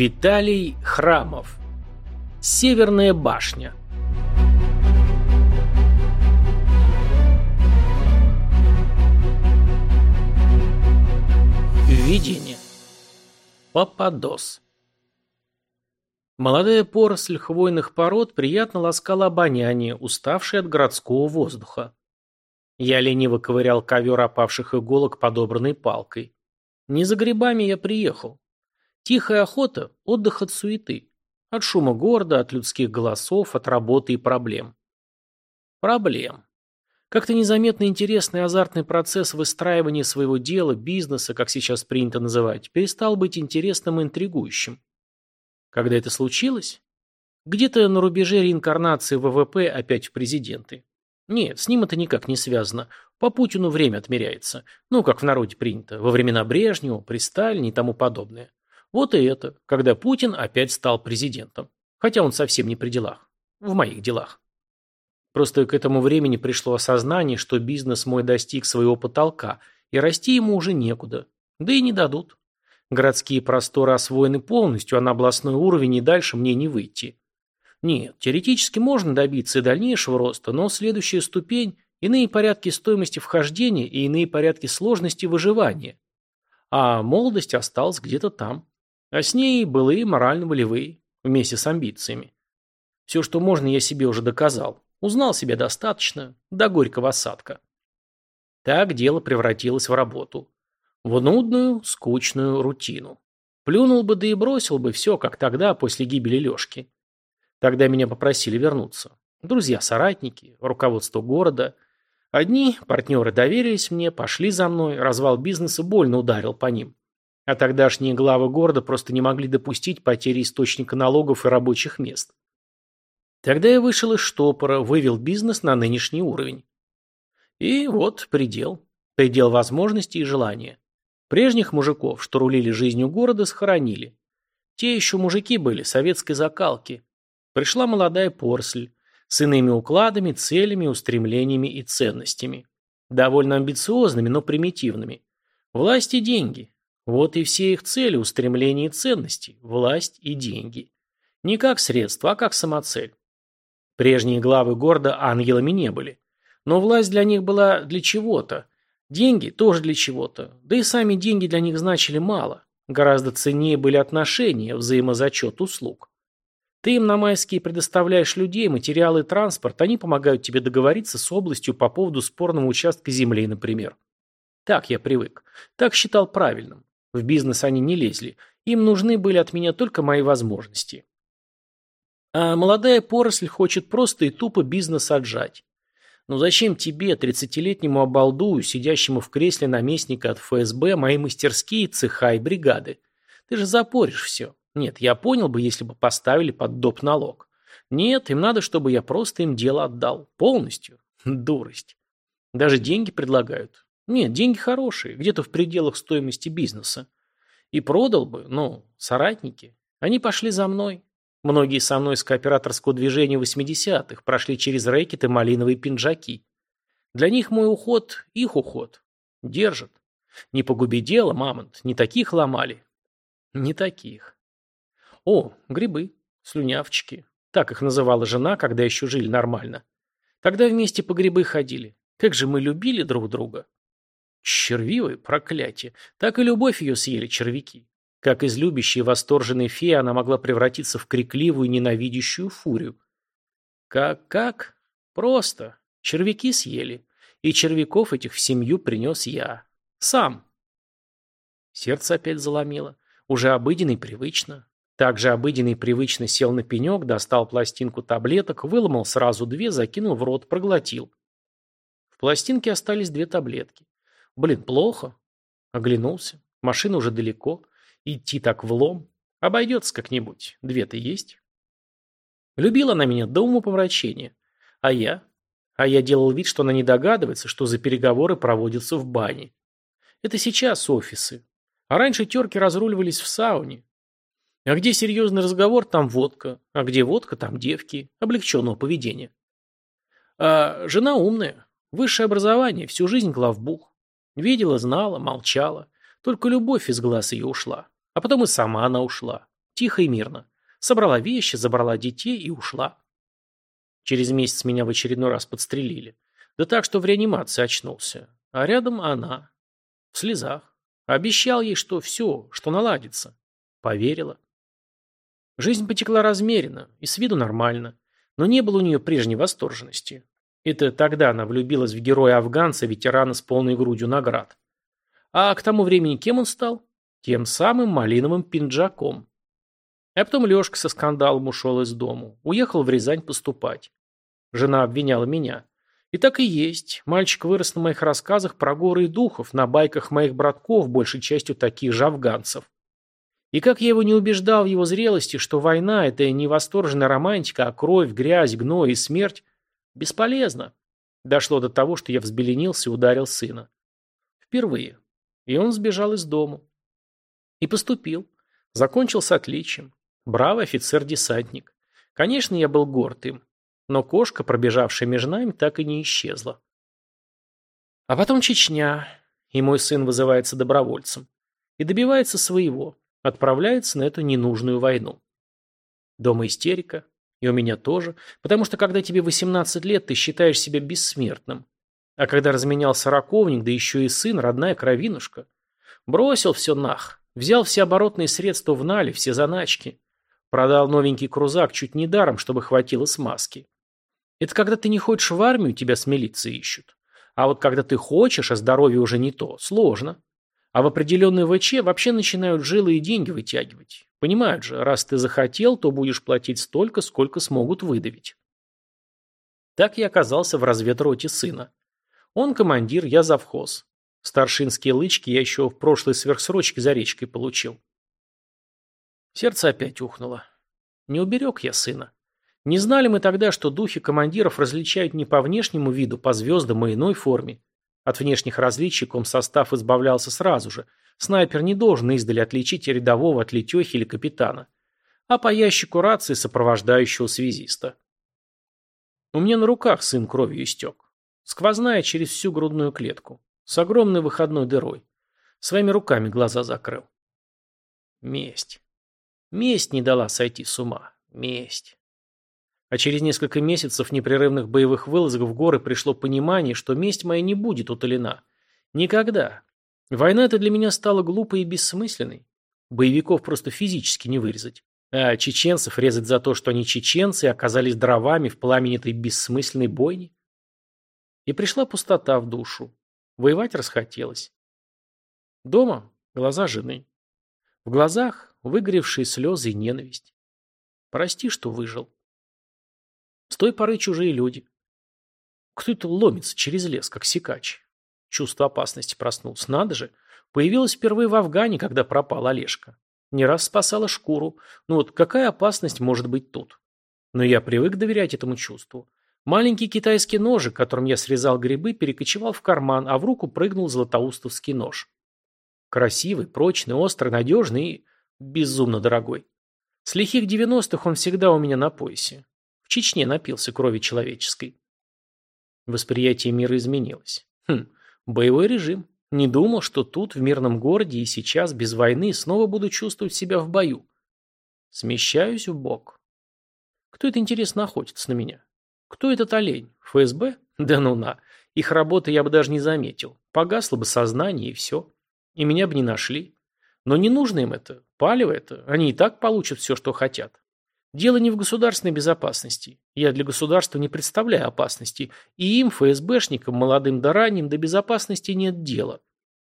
Виталий Храмов. Северная башня. Введение. Пападос. Молодая поросль хвойных пород приятно ласкала обоняние, уставшее от городского воздуха. Я лениво ковырял ковер опавших иголок подобранной палкой. Не за грибами я приехал. Тихая охота – отдых от суеты. От шума города, от людских голосов, от работы и проблем. Проблем. Как-то незаметно интересный азартный процесс выстраивания своего дела, бизнеса, как сейчас принято называть, перестал быть интересным и интригующим. Когда это случилось? Где-то на рубеже реинкарнации ВВП опять в президенты. Нет, с ним это никак не связано. По Путину время отмеряется. Ну, как в народе принято. Во времена Брежнева, при Сталине и тому подобное. Вот и это, когда Путин опять стал президентом. Хотя он совсем не при делах. В моих делах. Просто к этому времени пришло осознание, что бизнес мой достиг своего потолка, и расти ему уже некуда. Да и не дадут. Городские просторы освоены полностью, а на областной уровень и дальше мне не выйти. Нет, теоретически можно добиться и дальнейшего роста, но следующая ступень – иные порядки стоимости вхождения и иные порядки сложности выживания. А молодость осталась где-то там. А с ней былые морально-волевые, вместе с амбициями. Все, что можно, я себе уже доказал. Узнал себя достаточно, до горького осадка. Так дело превратилось в работу. В нудную, скучную рутину. Плюнул бы, да и бросил бы все, как тогда, после гибели Лешки. Тогда меня попросили вернуться. Друзья-соратники, руководство города. Одни партнеры доверились мне, пошли за мной, развал бизнеса больно ударил по ним. А тогдашние главы города просто не могли допустить потери источника налогов и рабочих мест. Тогда я вышел из штопора, вывел бизнес на нынешний уровень. И вот предел. Предел возможностей и желания. Прежних мужиков, что рулили жизнью города, схоронили. Те еще мужики были, советской закалки. Пришла молодая порсль, с иными укладами, целями, устремлениями и ценностями. Довольно амбициозными, но примитивными. Власть и деньги. Вот и все их цели, устремления и ценности, власть и деньги. Не как средство, а как самоцель. Прежние главы города ангелами не были. Но власть для них была для чего-то. Деньги тоже для чего-то. Да и сами деньги для них значили мало. Гораздо ценнее были отношения, взаимозачет услуг. Ты им на майские предоставляешь людей, материалы и транспорт, они помогают тебе договориться с областью по поводу спорного участка земли, например. Так я привык. Так считал правильным. В бизнес они не лезли. Им нужны были от меня только мои возможности. А молодая поросль хочет просто и тупо бизнес отжать. Но зачем тебе, тридцатилетнему обалдую, сидящему в кресле наместника от ФСБ, мои мастерские, цеха и бригады? Ты же запоришь все. Нет, я понял бы, если бы поставили под доп. налог. Нет, им надо, чтобы я просто им дело отдал. Полностью. Дурость. Даже деньги предлагают. Нет, деньги хорошие, где-то в пределах стоимости бизнеса. И продал бы, ну, соратники. Они пошли за мной. Многие со мной с кооператорского движения 80-х прошли через рэкеты малиновые пинжаки. Для них мой уход – их уход. Держат. Не погуби дело, мамонт, не таких ломали. Не таких. О, грибы, слюнявчики. Так их называла жена, когда еще жили нормально. Тогда вместе по грибы ходили. Как же мы любили друг друга. Червивое проклятие. Так и любовь ее съели червяки. Как из любящей восторженной феи она могла превратиться в крикливую ненавидящую фурию. Как-как? Просто. Червяки съели. И червяков этих в семью принес я. Сам. Сердце опять заломило. Уже обыденно и привычно. Также обыденно и привычно сел на пенек, достал пластинку таблеток, выломал сразу две, закинул в рот, проглотил. В пластинке остались две таблетки. Блин, плохо. Оглянулся. Машина уже далеко. Идти так влом. Обойдется как-нибудь. Две-то есть. Любила она меня до умопомрачения. А я? А я делал вид, что она не догадывается, что за переговоры проводятся в бане. Это сейчас офисы. А раньше терки разруливались в сауне. А где серьезный разговор, там водка. А где водка, там девки. Облегченного поведения. А жена умная. Высшее образование, всю жизнь главбух. Видела, знала, молчала. Только любовь из глаз ее ушла. А потом и сама она ушла. Тихо и мирно. Собрала вещи, забрала детей и ушла. Через месяц меня в очередной раз подстрелили. Да так, что в реанимации очнулся. А рядом она. В слезах. Обещал ей, что все, что наладится. Поверила. Жизнь потекла размеренно и с виду нормально. Но не было у нее прежней восторженности. Это тогда она влюбилась в героя-афганца, ветерана с полной грудью наград. А к тому времени кем он стал? Тем самым малиновым пинджаком. А потом Лешка со скандалом ушел из дому. Уехал в Рязань поступать. Жена обвиняла меня. И так и есть. Мальчик вырос на моих рассказах про горы и духов, на байках моих братков, большей частью таких же афганцев. И как я его не убеждал в его зрелости, что война – это не восторженная романтика, а кровь, грязь, гной и смерть, бесполезно. Дошло до того, что я взбеленился и ударил сына. Впервые. И он сбежал из дому. И поступил. Закончил с отличием. Бравый офицер-десантник. Конечно, я был горд им. Но кошка, пробежавшая между нами, так и не исчезла. А потом Чечня, и мой сын вызывается добровольцем. И добивается своего, отправляется на эту ненужную войну. Дома истерика, и у меня тоже, потому что когда тебе 18 лет, ты считаешь себя бессмертным. А когда разменял раковник, да еще и сын, родная кровинушка, бросил все нах, взял все оборотные средства в нале, все заначки. Продал новенький крузак чуть не даром, чтобы хватило смазки. Это когда ты не хочешь в армию, тебя с милицией ищут. А вот когда ты хочешь, а здоровье уже не то, сложно. А в определенной ВЧ вообще начинают жилы и деньги вытягивать. Понимают же, раз ты захотел, то будешь платить столько, сколько смогут выдавить. Так я оказался в разведроте сына. Он командир, я завхоз. Старшинские лычки я еще в прошлой сверхсрочке за речкой получил. Сердце опять ухнуло. Не уберег я сына. Не знали мы тогда, что духи командиров различают не по внешнему виду, по звездам и иной форме. От внешних различий комсостав избавлялся сразу же. Снайпер не должен издали отличить рядового от летехи или капитана. А по ящику рации сопровождающего связиста. У меня на руках сын кровью истек. Сквозная через всю грудную клетку. С огромной выходной дырой. Своими руками глаза закрыл. Месть. Месть не дала сойти с ума. Месть. А через несколько месяцев непрерывных боевых вылазок в горы пришло понимание, что месть моя не будет утолена. Никогда. Война это для меня стала глупой и бессмысленной. Боевиков просто физически не вырезать. А чеченцев резать за то, что они чеченцы оказались дровами в пламени этой бессмысленной бойни. И пришла пустота в душу. Воевать расхотелось. Дома глаза жены. В глазах выгоревшие слезы и ненависть. Прости, что выжил. С той поры чужие люди. Кто это ломится через лес, как сикач? Чувство опасности проснулся. Надо же. Появилась впервые в Афгане, когда пропал Олежка. Не раз спасала шкуру. Ну вот какая опасность может быть тут? Но я привык доверять этому чувству. Маленький китайский ножик, которым я срезал грибы, перекочевал в карман, а в руку прыгнул златоустовский нож. Красивый, прочный, острый, надежный и безумно дорогой. С лихих девяностых он всегда у меня на поясе. Чечне напился крови человеческой. Восприятие мира изменилось. Хм, боевой режим. Не думал, что тут, в мирном городе и сейчас, без войны, снова буду чувствовать себя в бою. Смещаюсь в бок. Кто это, интересно, охотится на меня? Кто этот олень? ФСБ? Да ну на. Их работы я бы даже не заметил. Погасло бы сознание и все. И меня бы не нашли. Но не нужно им это. Палево это. Они и так получат все, что хотят. Дело не в государственной безопасности. Я для государства не представляю опасности. И им, ФСБшникам, молодым да ранним, до безопасности нет дела.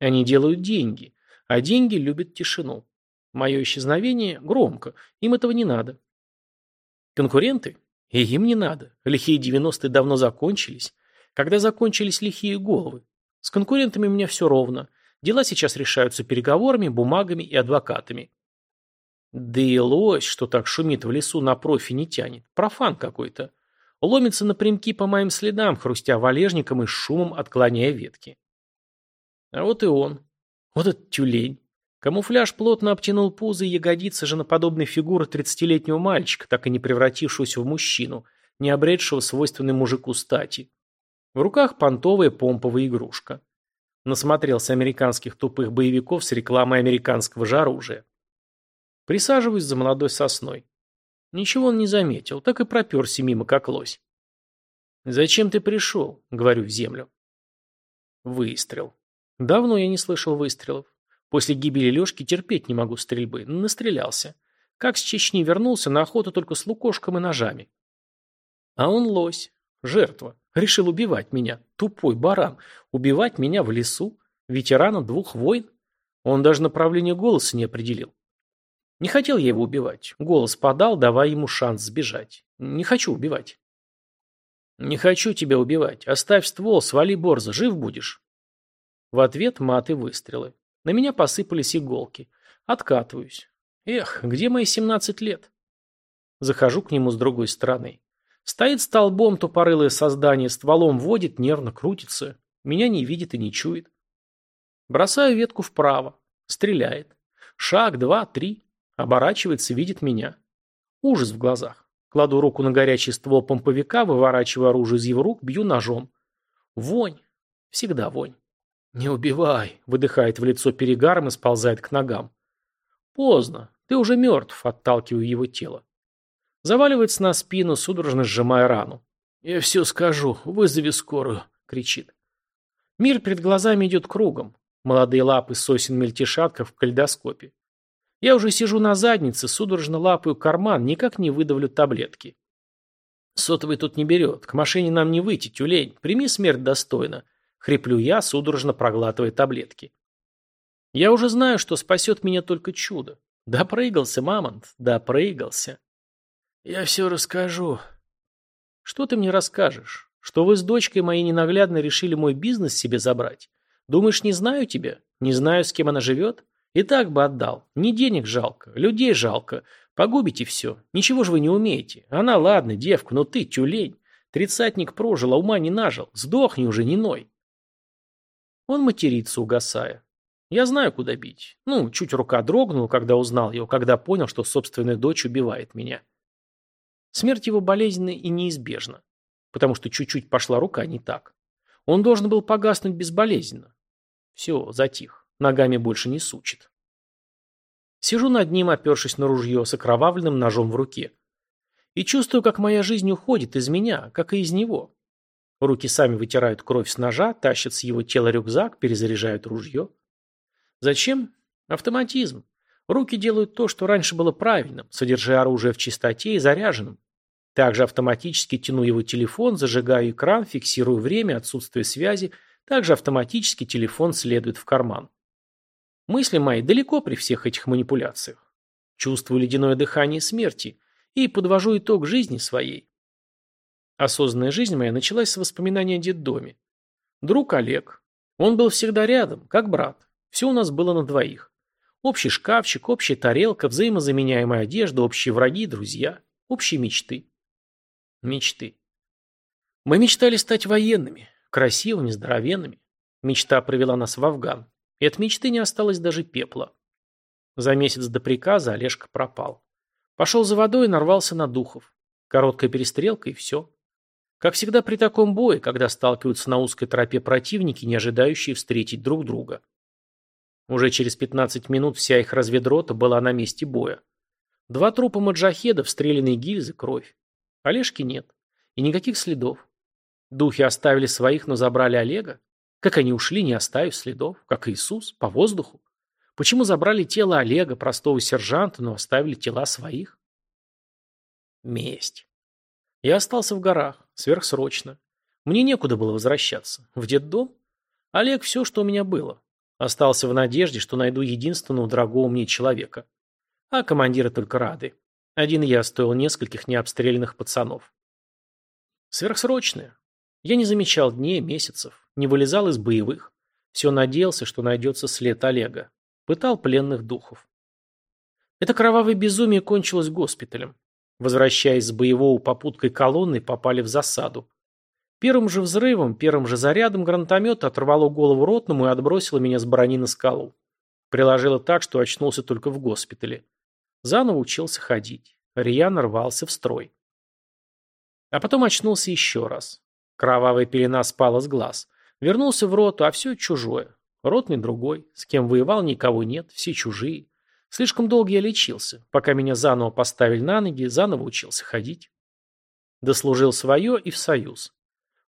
Они делают деньги. А деньги любят тишину. Мое исчезновение громко. Им этого не надо. Конкуренты? И им не надо. Лихие 90-е давно закончились. Когда закончились лихие головы? С конкурентами у меня все ровно. Дела сейчас решаются переговорами, бумагами и адвокатами. Да и лось, что так шумит в лесу, на профи не тянет. Профан какой-то. Ломится напрямки по моим следам, хрустя валежником и шумом отклоняя ветки. А вот и он. Вот этот тюлень. Камуфляж плотно обтянул пузо и ягодицы женоподобной фигуры тридцатилетнего мальчика, так и не превратившегося в мужчину, не обретшего свойственной мужику стати. В руках понтовая помповая игрушка. Насмотрелся американских тупых боевиков с рекламой американского же оружия. Присаживаюсь за молодой сосной. Ничего он не заметил, так и проперся мимо, как лось. «Зачем ты пришел?» — говорю в землю. Выстрел. Давно я не слышал выстрелов. После гибели Лешки терпеть не могу стрельбы. Настрелялся. Как с Чечни вернулся, на охоту только с лукошком и ножами. А он лось. Жертва. Решил убивать меня. Тупой баран. Убивать меня в лесу. Ветерана двух войн. Он даже направление голоса не определил. Не хотел я его убивать. Голос подал, давая ему шанс сбежать. Не хочу убивать. Не хочу тебя убивать. Оставь ствол, свали борза, жив будешь. В ответ маты выстрелы. На меня посыпались иголки. Откатываюсь. Эх, где мои семнадцать лет? Захожу к нему с другой стороны. Стоит столбом тупорылое создание, стволом водит, нервно крутится. Меня не видит и не чует. Бросаю ветку вправо. Стреляет. Шаг, два, три. Оборачивается, видит меня. Ужас в глазах. Кладу руку на горячий ствол помповика, выворачиваю оружие из его рук, бью ножом. Вонь. Всегда вонь. «Не убивай», — выдыхает в лицо перегаром и сползает к ногам. «Поздно. Ты уже мертв», — отталкиваю его тело. Заваливается на спину, судорожно сжимая рану. «Я все скажу. Вызови скорую», — кричит. Мир перед глазами идет кругом. Молодые лапы сосен мельтешат, в кальдоскопе. Я уже сижу на заднице, судорожно лапаю карман, никак не выдавлю таблетки. Сотовый тут не берет. К машине нам не выйти, тюлень. Прими смерть достойно. Хриплю я, судорожно проглатывая таблетки. Я уже знаю, что спасет меня только чудо. Допрыгался, мамонт, допрыгался. Я все расскажу. Что ты мне расскажешь? Что вы с дочкой моей ненаглядно решили мой бизнес себе забрать? Думаешь, не знаю тебя? Не знаю, с кем она живет? И так бы отдал. Не денег жалко, людей жалко. Погубите все. Ничего же вы не умеете. Она, ладно, девка, но ты, тюлень. Тридцатник прожил, а ума не нажил. Сдохни уже, не ной. Он матерится, угасая. Я знаю, куда бить. Ну, чуть рука дрогнула, когда узнал его, когда понял, что собственная дочь убивает меня. Смерть его болезненна и неизбежна. Потому что чуть-чуть пошла рука не так. Он должен был погаснуть безболезненно. Все, затих. Ногами больше не сучит. Сижу над ним, опершись на ружье с окровавленным ножом в руке. И чувствую, как моя жизнь уходит из меня, как и из него. Руки сами вытирают кровь с ножа, тащат с его тела рюкзак, перезаряжают ружье. Зачем? Автоматизм. Руки делают то, что раньше было правильным, содержа оружие в чистоте и заряженным. Также автоматически тяну его телефон, зажигаю экран, фиксирую время, отсутствие связи. Также автоматически телефон следует в карман. Мысли мои далеко при всех этих манипуляциях. Чувствую ледяное дыхание смерти и подвожу итог жизни своей. Осознанная жизнь моя началась с воспоминания о детдоме. Друг Олег. Он был всегда рядом, как брат. Все у нас было на двоих. Общий шкафчик, общая тарелка, взаимозаменяемая одежда, общие враги, друзья, общие мечты. Мечты. Мы мечтали стать военными, красивыми, здоровенными. Мечта привела нас в Афган. И от мечты не осталось даже пепла. За месяц до приказа Олежка пропал. Пошел за водой и нарвался на духов. Короткая перестрелка и все. Как всегда при таком бое, когда сталкиваются на узкой тропе противники, не ожидающие встретить друг друга. Уже через 15 минут вся их разведрота была на месте боя. Два трупа маджахедов, стрелянные гильзы, кровь. Олежки нет. И никаких следов. Духи оставили своих, но забрали Олега. Как они ушли, не оставив следов, как Иисус, по воздуху? Почему забрали тело Олега, простого сержанта, но оставили тела своих? Месть. Я остался в горах, сверхсрочно. Мне некуда было возвращаться. В детдом? Олег все, что у меня было. Остался в надежде, что найду единственного дорогого мне человека. А командиры только рады. Один я стоил нескольких необстрелянных пацанов. Сверхсрочное. Я не замечал дней, месяцев, не вылезал из боевых. Все надеялся, что найдется след Олега. Пытал пленных духов. Это кровавое безумие кончилось госпиталем. Возвращаясь с боевого попуткой колонны, попали в засаду. Первым же взрывом, первым же зарядом гранатомета оторвало голову ротному и отбросило меня с брони на скалу. Приложило так, что очнулся только в госпитале. Заново учился ходить. Рьяно рвался в строй. А потом очнулся еще раз. Кровавая пелена спала с глаз. Вернулся в роту, а все чужое. Ротный другой. С кем воевал, никого нет. Все чужие. Слишком долго я лечился, пока меня заново поставили на ноги, заново учился ходить. Дослужил свое и в союз.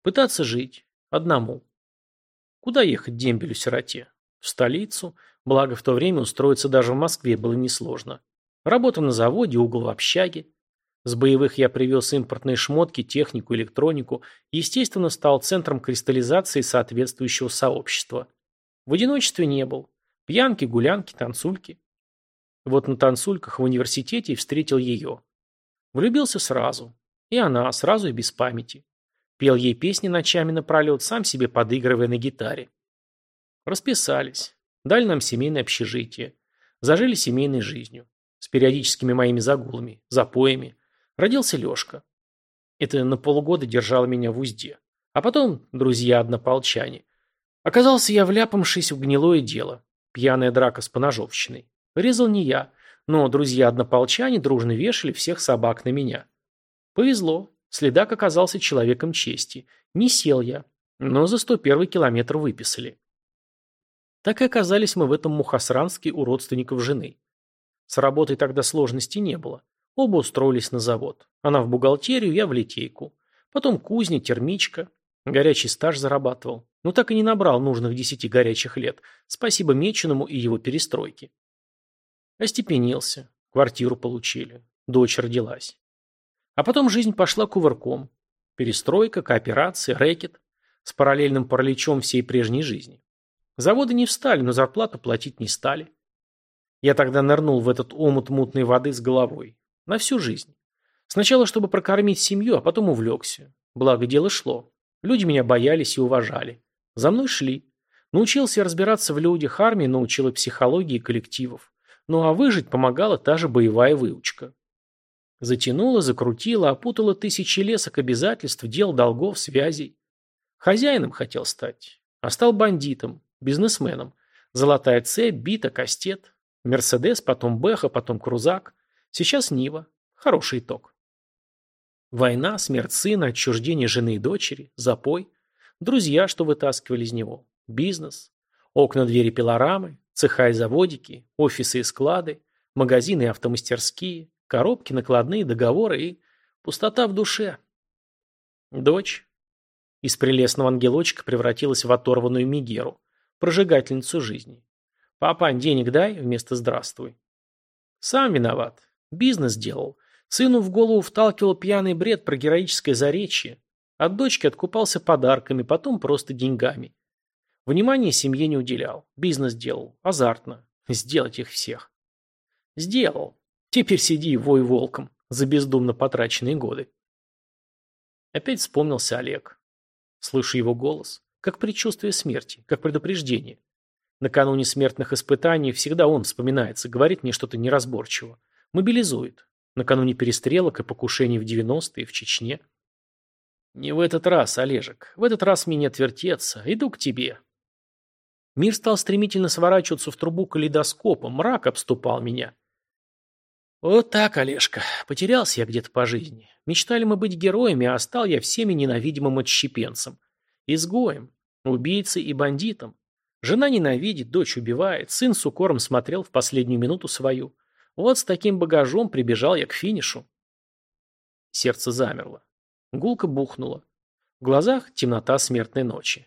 Пытаться жить. Одному. Куда ехать дембелю-сироте? В столицу. Благо, в то время устроиться даже в Москве было несложно. Работа на заводе, угол в общаге. С боевых я привез импортные шмотки, технику, электронику. Естественно, стал центром кристаллизации соответствующего сообщества. В одиночестве не был. Пьянки, гулянки, танцульки. Вот на танцульках в университете встретил ее. Влюбился сразу. И она, сразу и без памяти. Пел ей песни ночами напролет, сам себе подыгрывая на гитаре. Расписались. Дали нам семейное общежитие. Зажили семейной жизнью. С периодическими моими загулами, запоями. Родился Лешка. Это на полгода держало меня в узде. А потом друзья-однополчане. Оказался я вляпавшись в гнилое дело. Пьяная драка с поножовщиной. Резал не я, но друзья-однополчане дружно вешали всех собак на меня. Повезло. Следак оказался человеком чести. Не сел я, но за 101 километр выписали. Так и оказались мы в этом Мухосранске у родственников жены. С работой тогда сложностей не было. Оба устроились на завод. Она в бухгалтерию, я в литейку. Потом кузня, термичка. Горячий стаж зарабатывал. Но так и не набрал нужных десяти горячих лет. Спасибо Меченому и его перестройке. Остепенился. Квартиру получили. Дочь родилась. А потом жизнь пошла кувырком. Перестройка, кооперация, рэкет. С параллельным параличом всей прежней жизни. Заводы не встали, но зарплату платить не стали. Я тогда нырнул в этот омут мутной воды с головой. На всю жизнь. Сначала, чтобы прокормить семью, а потом увлекся. Благо, дело шло. Люди меня боялись и уважали. За мной шли. Научился разбираться в людях, армия научила психологии коллективов. Ну а выжить помогала та же боевая выучка. Затянула, закрутила, опутала тысячи лесок обязательств, дел, долгов, связей. Хозяином хотел стать, а стал бандитом, бизнесменом. Золотая цепь, бита, кастет. Мерседес, потом Бэха, потом Крузак. Сейчас Нива. Хороший итог. Война, смерть сына, отчуждение жены и дочери, запой. Друзья, что вытаскивали из него. Бизнес. Окна, двери, пилорамы. Цеха и заводики. Офисы и склады. Магазины и автомастерские. Коробки, накладные, договоры и пустота в душе. Дочь из прелестного ангелочка превратилась в оторванную Мигеру, прожигательницу жизни. «Папа, денег дай» вместо «здравствуй». Сам виноват. Бизнес делал. Сыну в голову вталкивал пьяный бред про героическое заречье. От дочки откупался подарками, потом просто деньгами. Внимания семье не уделял. Бизнес делал. Азартно. Сделать их всех. Сделал. Теперь сиди и вой волком за бездумно потраченные годы. Опять вспомнился Олег. Слышу его голос, как предчувствие смерти, как предупреждение. Накануне смертных испытаний всегда он вспоминается, говорит мне что-то неразборчиво. Мобилизует. Накануне перестрелок и покушений в 90-е в Чечне. Не в этот раз, Олежек. В этот раз мне не отвертеться. Иду к тебе. Мир стал стремительно сворачиваться в трубу калейдоскопа. Мрак обступал меня. Вот так, Олежка. Потерялся я где-то по жизни. Мечтали мы быть героями, а стал я всеми ненавидимым отщепенцем. Изгоем, убийцей и бандитом. Жена ненавидит, дочь убивает, сын с укором смотрел в последнюю минуту свою. Вот с таким багажом прибежал я к финишу. Сердце замерло. Гулка бухнула. В глазах темнота смертной ночи.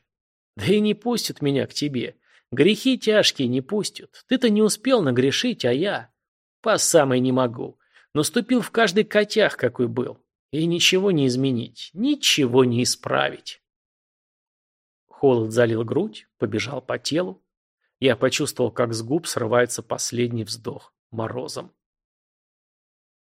Да и не пустят меня к тебе. Грехи тяжкие не пустят. Ты-то не успел нагрешить, а я... По самой не могу. Наступил в каждый котях, какой был. И ничего не изменить, ничего не исправить. Холод залил грудь, побежал по телу. Я почувствовал, как с губ срывается последний вздох морозом.